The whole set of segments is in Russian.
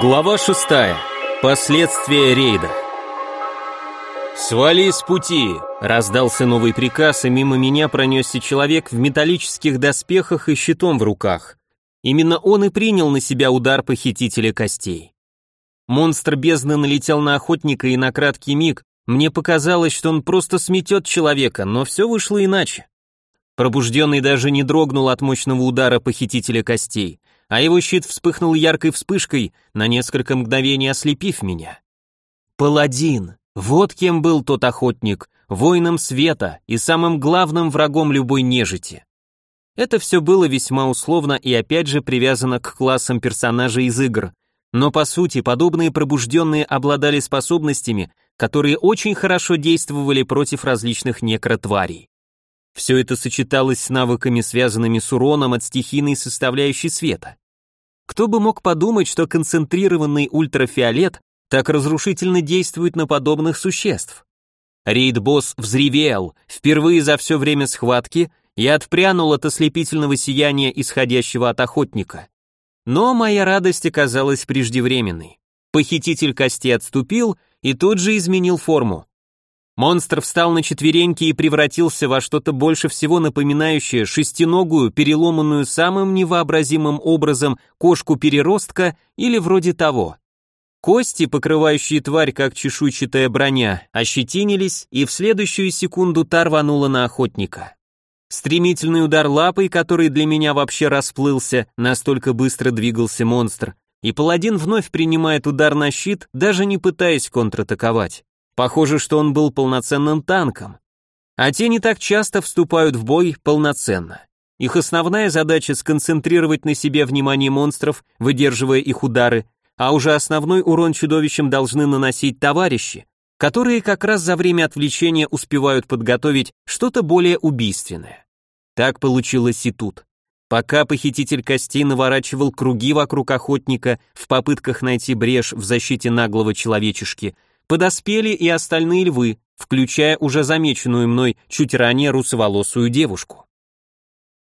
Глава шестая. Последствия рейда. «Свали с пути!» — раздался новый приказ, и мимо меня пронесся человек в металлических доспехах и щитом в руках. Именно он и принял на себя удар похитителя костей. Монстр бездны налетел на охотника, и на краткий миг мне показалось, что он просто сметет человека, но все вышло иначе. Пробужденный даже не дрогнул от мощного удара похитителя костей, а его щит вспыхнул яркой вспышкой, на несколько мгновений ослепив меня. Паладин, вот кем был тот охотник, воином света и самым главным врагом любой нежити. Это все было весьма условно и опять же привязано к классам персонажей из игр, но по сути подобные пробужденные обладали способностями, которые очень хорошо действовали против различных некротварей. Все это сочеталось с навыками, связанными с уроном от стихийной составляющей света. Кто бы мог подумать, что концентрированный ультрафиолет так разрушительно действует на подобных существ. Рейд-босс взревел, впервые за все время схватки и отпрянул от ослепительного сияния, исходящего от охотника. Но моя радость оказалась преждевременной. Похититель кости отступил и тут же изменил форму. Монстр встал на четвереньки и превратился во что-то больше всего напоминающее шестиногую, переломанную самым невообразимым образом кошку-переростка или вроде того. Кости, покрывающие тварь как чешуйчатая броня, ощетинились, и в следующую секунду та рванула на охотника. Стремительный удар лапой, который для меня вообще расплылся, настолько быстро двигался монстр, и паладин вновь принимает удар на щит, даже не пытаясь контратаковать. Похоже, что он был полноценным танком. А те не так часто вступают в бой полноценно. Их основная задача сконцентрировать на себе внимание монстров, выдерживая их удары, а уже основной урон чудовищам должны наносить товарищи, которые как раз за время отвлечения успевают подготовить что-то более убийственное. Так получилось и тут. Пока похититель костей наворачивал круги вокруг охотника в попытках найти брешь в защите наглого человечешки, подоспели и остальные львы, включая уже замеченную мной чуть ранее русоволосую девушку.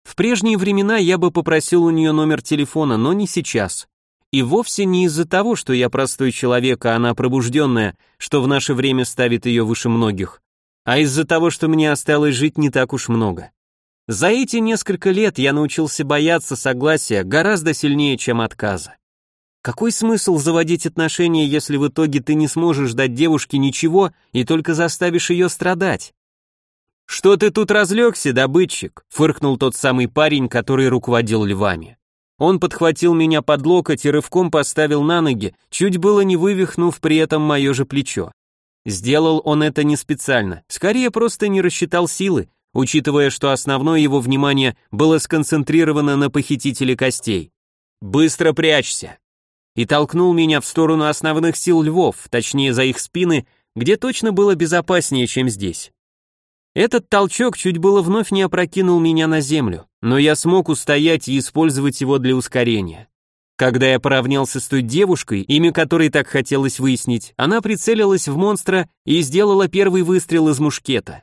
В прежние времена я бы попросил у нее номер телефона, но не сейчас. И вовсе не из-за того, что я простой человек, а она пробужденная, что в наше время ставит ее выше многих, а из-за того, что мне осталось жить не так уж много. За эти несколько лет я научился бояться согласия гораздо сильнее, чем отказа. Какой смысл заводить отношения, если в итоге ты не сможешь дать девушке ничего и только заставишь ее страдать? «Что ты тут разлегся, добытчик?» — фыркнул тот самый парень, который руководил львами. Он подхватил меня под локоть и рывком поставил на ноги, чуть было не вывихнув при этом мое же плечо. Сделал он это не специально, скорее просто не рассчитал силы, учитывая, что основное его внимание было сконцентрировано на похитителе костей. «Быстро прячься!» И толкнул меня в сторону основных сил львов, точнее за их спины, где точно было безопаснее, чем здесь. Этот толчок чуть было вновь не опрокинул меня на землю, но я смог устоять и использовать его для ускорения. Когда я поравнялся с той девушкой, имя которой так хотелось выяснить, она прицелилась в монстра и сделала первый выстрел из мушкета.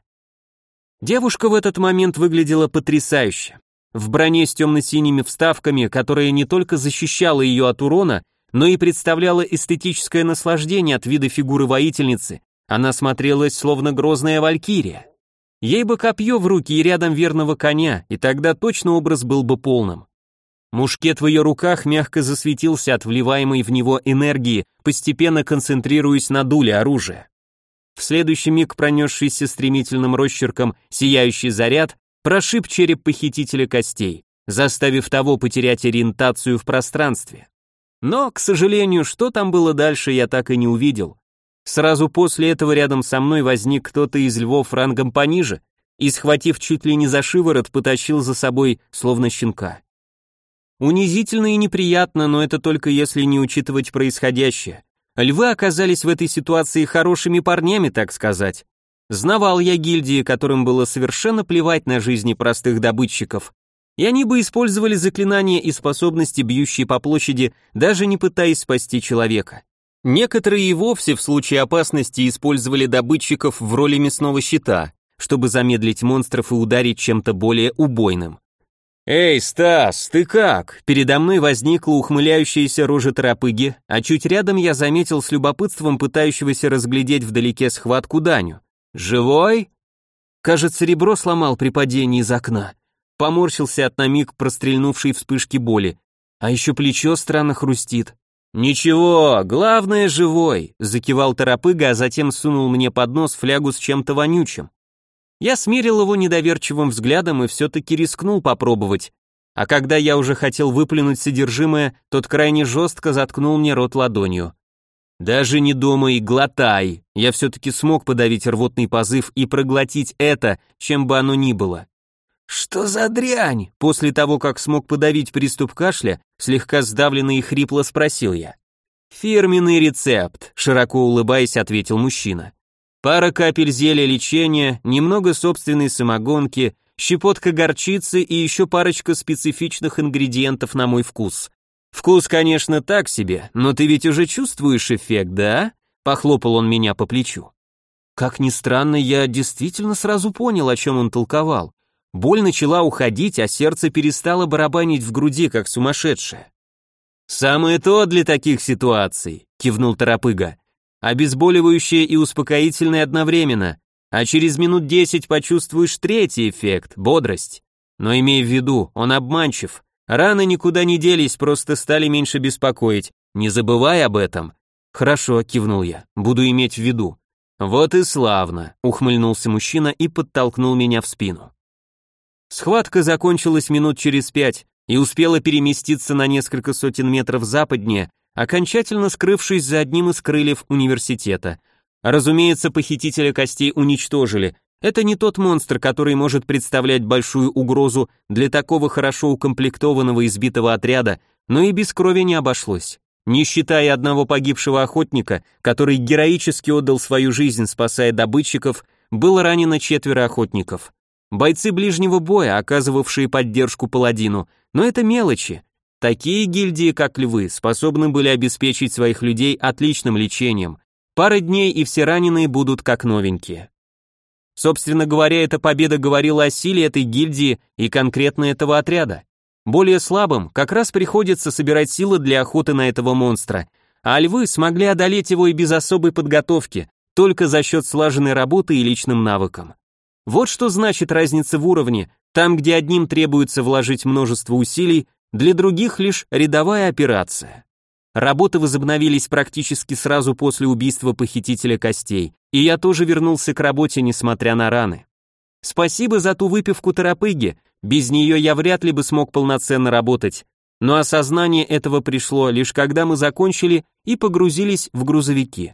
Девушка в этот момент выглядела потрясающе. В броне с темно-синими вставками, которая не только защищала ее от урона, но и представляла эстетическое наслаждение от вида фигуры воительницы, она смотрелась словно грозная валькирия. Ей бы копье в руки и рядом верного коня, и тогда точно образ был бы полным. Мушкет в ее руках мягко засветился от вливаемой в него энергии, постепенно концентрируясь на дуле оружия. В следующий миг пронесшийся стремительным росчерком сияющий заряд прошиб череп похитителя костей, заставив того потерять ориентацию в пространстве. Но, к сожалению, что там было дальше, я так и не увидел. Сразу после этого рядом со мной возник кто-то из львов рангом пониже и, схватив чуть ли не за шиворот, потащил за собой, словно щенка. Унизительно и неприятно, но это только если не учитывать происходящее. Львы оказались в этой ситуации хорошими парнями, так сказать. Знавал я гильдии, которым было совершенно плевать на жизни простых добытчиков, и они бы использовали заклинания и способности, бьющие по площади, даже не пытаясь спасти человека. Некоторые и вовсе в случае опасности использовали добытчиков в роли мясного щита, чтобы замедлить монстров и ударить чем-то более убойным. «Эй, Стас, ты как?» Передо мной возникла ухмыляющаяся рожа торопыги, а чуть рядом я заметил с любопытством пытающегося разглядеть вдалеке схватку Даню. «Живой?» Кажется, ребро сломал при падении из окна. Поморщился от на миг прострельнувшей вспышки боли. А еще плечо странно хрустит. «Ничего, главное живой», — закивал торопыга, а затем сунул мне под нос флягу с чем-то вонючим. Я смирил его недоверчивым взглядом и все-таки рискнул попробовать. А когда я уже хотел выплюнуть содержимое, тот крайне жестко заткнул мне рот ладонью. «Даже не думай, глотай!» Я все-таки смог подавить рвотный позыв и проглотить это, чем бы оно ни было. «Что за дрянь?» После того, как смог подавить приступ кашля, слегка сдавленно и хрипло спросил я. «Фирменный рецепт», широко улыбаясь, ответил мужчина. Пара капель зелья лечения, немного собственной самогонки, щепотка горчицы и еще парочка специфичных ингредиентов на мой вкус. Вкус, конечно, так себе, но ты ведь уже чувствуешь эффект, да? Похлопал он меня по плечу. Как ни странно, я действительно сразу понял, о чем он толковал. Боль начала уходить, а сердце перестало барабанить в груди, как сумасшедшее. «Самое то для таких ситуаций», — кивнул Торопыга обезболивающее и успокоительное одновременно, а через минут 10 почувствуешь третий эффект – бодрость. Но имей в виду, он обманчив. Раны никуда не делись, просто стали меньше беспокоить. Не забывай об этом. Хорошо, кивнул я. Буду иметь в виду. Вот и славно, ухмыльнулся мужчина и подтолкнул меня в спину. Схватка закончилась минут через пять и успела переместиться на несколько сотен метров западнее, окончательно скрывшись за одним из крыльев университета. Разумеется, похитителя костей уничтожили. Это не тот монстр, который может представлять большую угрозу для такого хорошо укомплектованного избитого отряда, но и без крови не обошлось. Не считая одного погибшего охотника, который героически отдал свою жизнь, спасая добытчиков, было ранено четверо охотников. Бойцы ближнего боя, оказывавшие поддержку паладину, но это мелочи, Такие гильдии, как львы, способны были обеспечить своих людей отличным лечением. Пара дней и все раненые будут как новенькие. Собственно говоря, эта победа говорила о силе этой гильдии и конкретно этого отряда. Более слабым как раз приходится собирать силы для охоты на этого монстра, а львы смогли одолеть его и без особой подготовки, только за счет слаженной работы и личным навыкам. Вот что значит разница в уровне, там, где одним требуется вложить множество усилий, для других лишь рядовая операция. Работы возобновились практически сразу после убийства похитителя костей, и я тоже вернулся к работе, несмотря на раны. Спасибо за ту выпивку торопыги, без нее я вряд ли бы смог полноценно работать, но осознание этого пришло лишь когда мы закончили и погрузились в грузовики.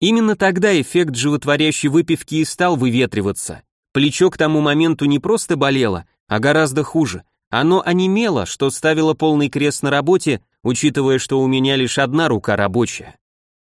Именно тогда эффект животворящей выпивки и стал выветриваться. Плечо к тому моменту не просто болело, а гораздо хуже. Оно онемело, что ставило полный крест на работе, учитывая, что у меня лишь одна рука рабочая.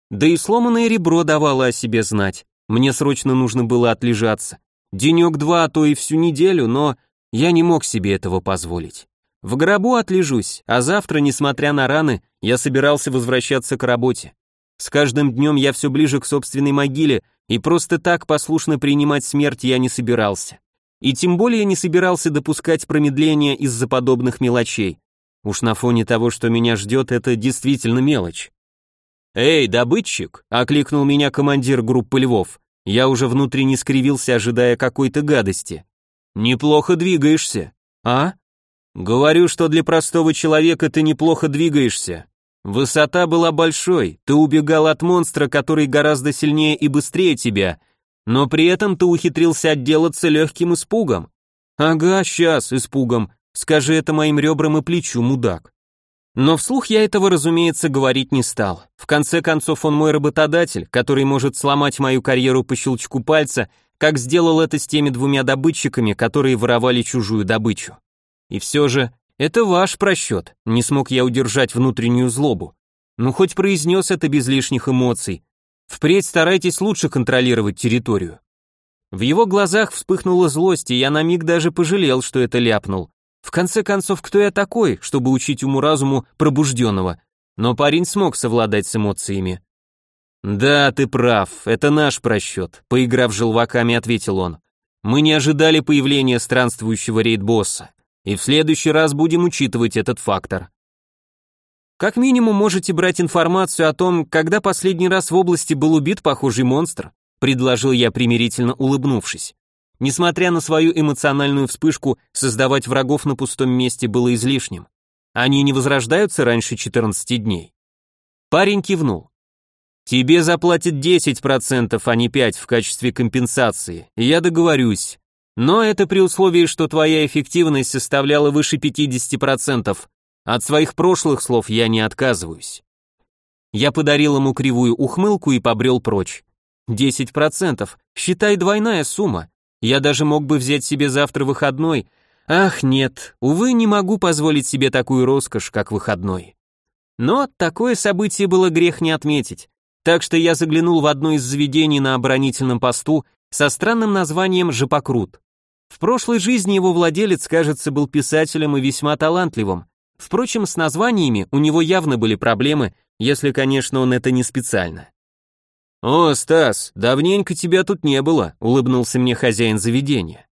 Да и сломанное ребро давало о себе знать. Мне срочно нужно было отлежаться. Денек-два, а то и всю неделю, но я не мог себе этого позволить. В гробу отлежусь, а завтра, несмотря на раны, я собирался возвращаться к работе. С каждым днем я все ближе к собственной могиле, и просто так послушно принимать смерть я не собирался и тем более не собирался допускать промедления из-за подобных мелочей. Уж на фоне того, что меня ждет, это действительно мелочь. «Эй, добытчик!» — окликнул меня командир группы львов. Я уже внутренне скривился, ожидая какой-то гадости. «Неплохо двигаешься». «А?» «Говорю, что для простого человека ты неплохо двигаешься. Высота была большой, ты убегал от монстра, который гораздо сильнее и быстрее тебя, но при этом ты ухитрился отделаться легким испугом. Ага, сейчас, испугом. Скажи это моим ребрам и плечу, мудак. Но вслух я этого, разумеется, говорить не стал. В конце концов, он мой работодатель, который может сломать мою карьеру по щелчку пальца, как сделал это с теми двумя добытчиками, которые воровали чужую добычу. И все же, это ваш просчет, не смог я удержать внутреннюю злобу. Ну, хоть произнес это без лишних эмоций, Впредь старайтесь лучше контролировать территорию. В его глазах вспыхнула злость, и я на миг даже пожалел, что это ляпнул. В конце концов, кто я такой, чтобы учить уму-разуму пробужденного? Но парень смог совладать с эмоциями. Да, ты прав, это наш просчет, поиграв желваками, ответил он. Мы не ожидали появления странствующего рейд-босса, и в следующий раз будем учитывать этот фактор. Как минимум можете брать информацию о том, когда последний раз в области был убит похожий монстр, предложил я примирительно улыбнувшись. Несмотря на свою эмоциональную вспышку, создавать врагов на пустом месте было излишним. Они не возрождаются раньше 14 дней. Парень кивнул. Тебе заплатят 10%, а не 5% в качестве компенсации. Я договорюсь. Но это при условии, что твоя эффективность составляла выше 50%. От своих прошлых слов я не отказываюсь. Я подарил ему кривую ухмылку и побрел прочь. 10%, считай двойная сумма. Я даже мог бы взять себе завтра выходной. Ах, нет, увы, не могу позволить себе такую роскошь, как выходной. Но такое событие было грех не отметить. Так что я заглянул в одно из заведений на оборонительном посту со странным названием «Жопокрут». В прошлой жизни его владелец, кажется, был писателем и весьма талантливым. Впрочем, с названиями у него явно были проблемы, если, конечно, он это не специально. «О, Стас, давненько тебя тут не было», — улыбнулся мне хозяин заведения.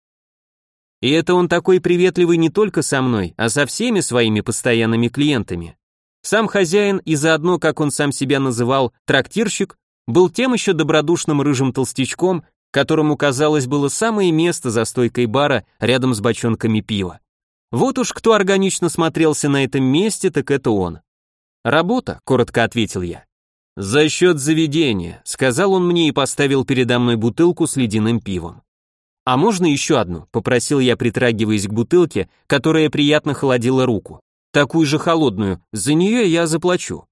И это он такой приветливый не только со мной, а со всеми своими постоянными клиентами. Сам хозяин и заодно, как он сам себя называл, трактирщик, был тем еще добродушным рыжим толстячком, которому, казалось, было самое место за стойкой бара рядом с бочонками пива. Вот уж кто органично смотрелся на этом месте, так это он. «Работа», — коротко ответил я. «За счет заведения», — сказал он мне и поставил передо мной бутылку с ледяным пивом. «А можно еще одну?» — попросил я, притрагиваясь к бутылке, которая приятно холодила руку. «Такую же холодную, за нее я заплачу».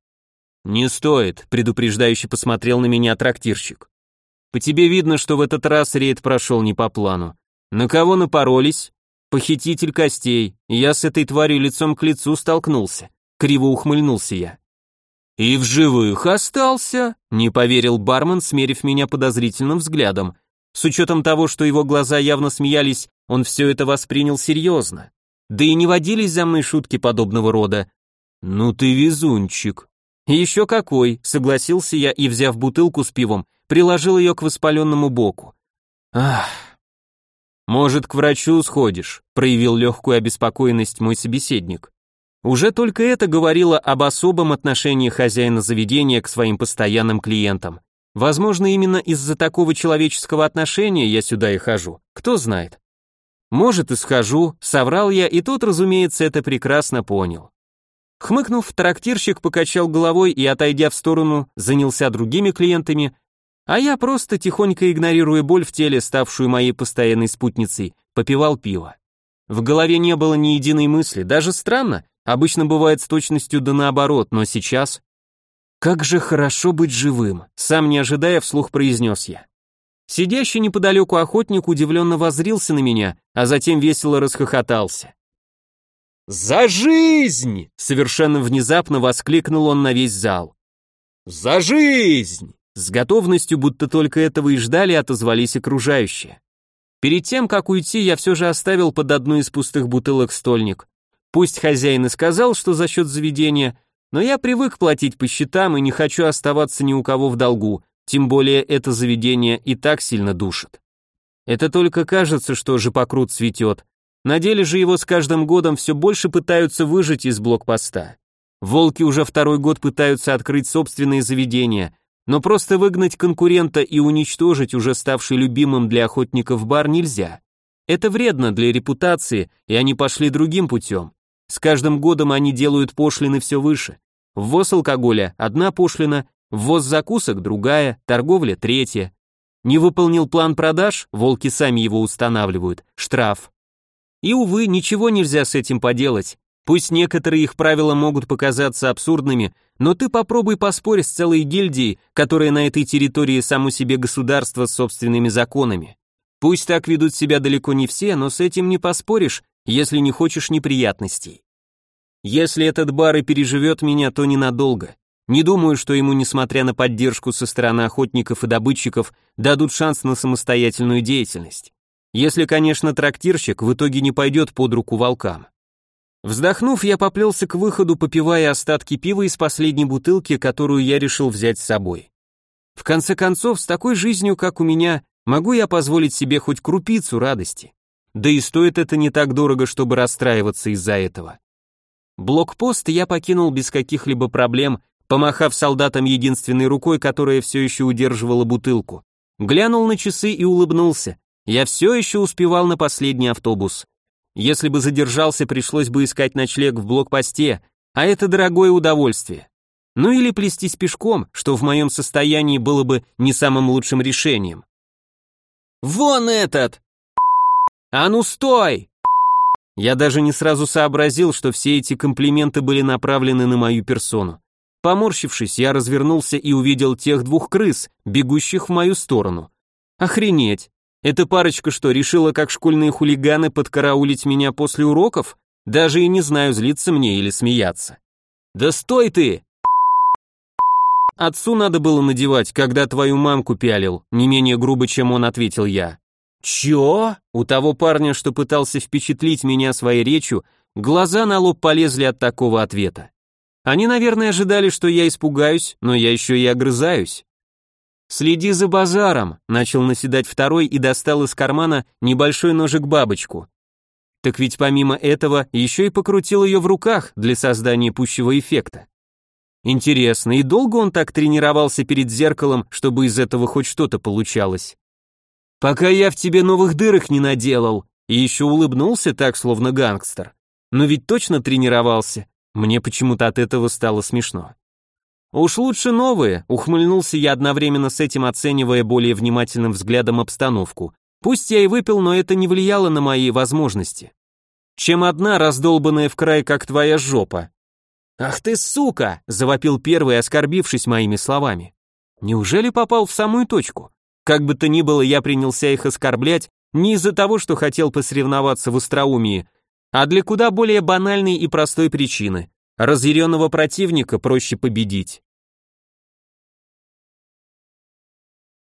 «Не стоит», — предупреждающе посмотрел на меня трактирщик. «По тебе видно, что в этот раз рейд прошел не по плану. На кого напоролись?» «Похититель костей. Я с этой тварью лицом к лицу столкнулся». Криво ухмыльнулся я. «И в живых остался?» — не поверил бармен, смерив меня подозрительным взглядом. С учетом того, что его глаза явно смеялись, он все это воспринял серьезно. Да и не водились за мной шутки подобного рода. «Ну ты везунчик». «Еще какой», — согласился я и, взяв бутылку с пивом, приложил ее к воспаленному боку. «Ах...» «Может, к врачу сходишь?» — проявил легкую обеспокоенность мой собеседник. Уже только это говорило об особом отношении хозяина заведения к своим постоянным клиентам. Возможно, именно из-за такого человеческого отношения я сюда и хожу. Кто знает. Может, и схожу, соврал я, и тот, разумеется, это прекрасно понял. Хмыкнув, трактирщик покачал головой и, отойдя в сторону, занялся другими клиентами, а я просто, тихонько игнорируя боль в теле, ставшую моей постоянной спутницей, попивал пиво. В голове не было ни единой мысли, даже странно, Обычно бывает с точностью да наоборот, но сейчас... Как же хорошо быть живым, сам не ожидая, вслух произнес я. Сидящий неподалеку охотник удивленно воззрился на меня, а затем весело расхохотался. «За жизнь!» — совершенно внезапно воскликнул он на весь зал. «За жизнь!» С готовностью, будто только этого и ждали, отозвались окружающие. Перед тем, как уйти, я все же оставил под одну из пустых бутылок стольник, Пусть хозяин и сказал, что за счет заведения, но я привык платить по счетам и не хочу оставаться ни у кого в долгу, тем более это заведение и так сильно душит. Это только кажется, что жопокрут цветет. На деле же его с каждым годом все больше пытаются выжить из блокпоста. Волки уже второй год пытаются открыть собственные заведения, но просто выгнать конкурента и уничтожить уже ставший любимым для охотников бар нельзя. Это вредно для репутации, и они пошли другим путем. С каждым годом они делают пошлины все выше. Ввоз алкоголя – одна пошлина, ввоз закусок – другая, торговля – третья. Не выполнил план продаж, волки сами его устанавливают, штраф. И, увы, ничего нельзя с этим поделать. Пусть некоторые их правила могут показаться абсурдными, но ты попробуй поспорь с целой гильдией, которая на этой территории само себе государство с собственными законами. Пусть так ведут себя далеко не все, но с этим не поспоришь, если не хочешь неприятностей. Если этот бар и переживет меня, то ненадолго. Не думаю, что ему, несмотря на поддержку со стороны охотников и добытчиков, дадут шанс на самостоятельную деятельность. Если, конечно, трактирщик в итоге не пойдет под руку волкам. Вздохнув, я поплелся к выходу, попивая остатки пива из последней бутылки, которую я решил взять с собой. В конце концов, с такой жизнью, как у меня, могу я позволить себе хоть крупицу радости. Да и стоит это не так дорого, чтобы расстраиваться из-за этого. Блокпост я покинул без каких-либо проблем, помахав солдатам единственной рукой, которая все еще удерживала бутылку. Глянул на часы и улыбнулся. Я все еще успевал на последний автобус. Если бы задержался, пришлось бы искать ночлег в блокпосте, а это дорогое удовольствие. Ну или плестись пешком, что в моем состоянии было бы не самым лучшим решением. «Вон этот!» «А ну стой!» Я даже не сразу сообразил, что все эти комплименты были направлены на мою персону. Поморщившись, я развернулся и увидел тех двух крыс, бегущих в мою сторону. Охренеть! Эта парочка что, решила, как школьные хулиганы, подкараулить меня после уроков? Даже и не знаю, злиться мне или смеяться. «Да стой ты!» Отцу надо было надевать, когда твою мамку пялил, не менее грубо, чем он ответил я. Чё? У того парня, что пытался впечатлить меня своей речью, глаза на лоб полезли от такого ответа. Они, наверное, ожидали, что я испугаюсь, но я еще и огрызаюсь. «Следи за базаром», — начал наседать второй и достал из кармана небольшой ножик-бабочку. Так ведь помимо этого еще и покрутил ее в руках для создания пущего эффекта. Интересно, и долго он так тренировался перед зеркалом, чтобы из этого хоть что-то получалось? Пока я в тебе новых дырок не наделал, и еще улыбнулся так, словно гангстер. Но ведь точно тренировался. Мне почему-то от этого стало смешно. Уж лучше новые, ухмыльнулся я одновременно с этим, оценивая более внимательным взглядом обстановку. Пусть я и выпил, но это не влияло на мои возможности. Чем одна раздолбанная в край, как твоя жопа. Ах ты сука, завопил первый, оскорбившись моими словами. Неужели попал в самую точку? Как бы то ни было, я принялся их оскорблять не из-за того, что хотел посоревноваться в остроумии, а для куда более банальной и простой причины. Разъяренного противника проще победить.